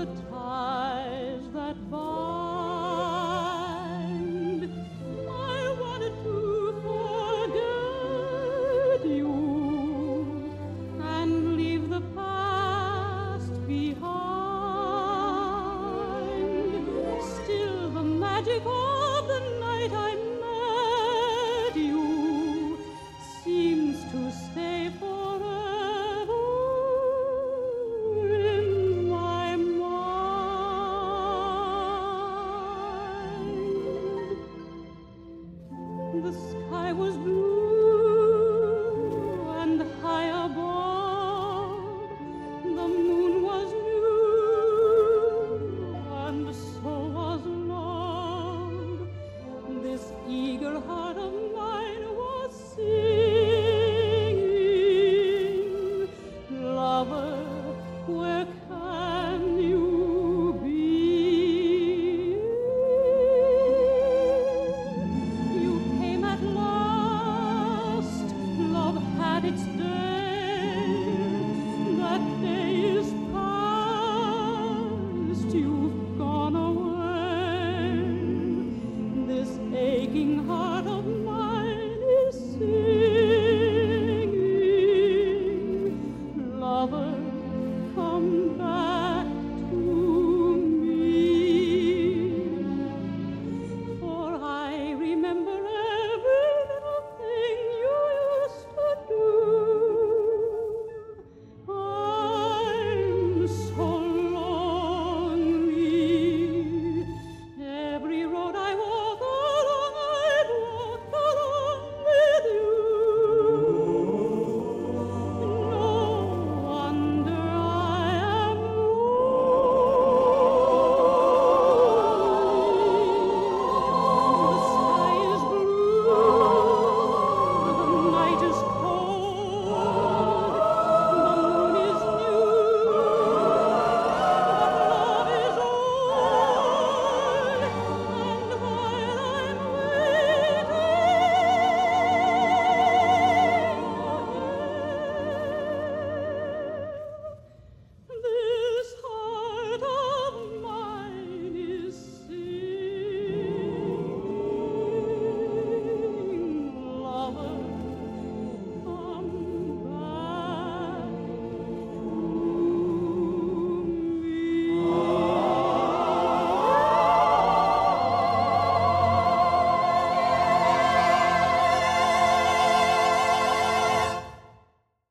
the ties that bind. I wanted to forget you and leave the past behind. Still the magic the sky was blue.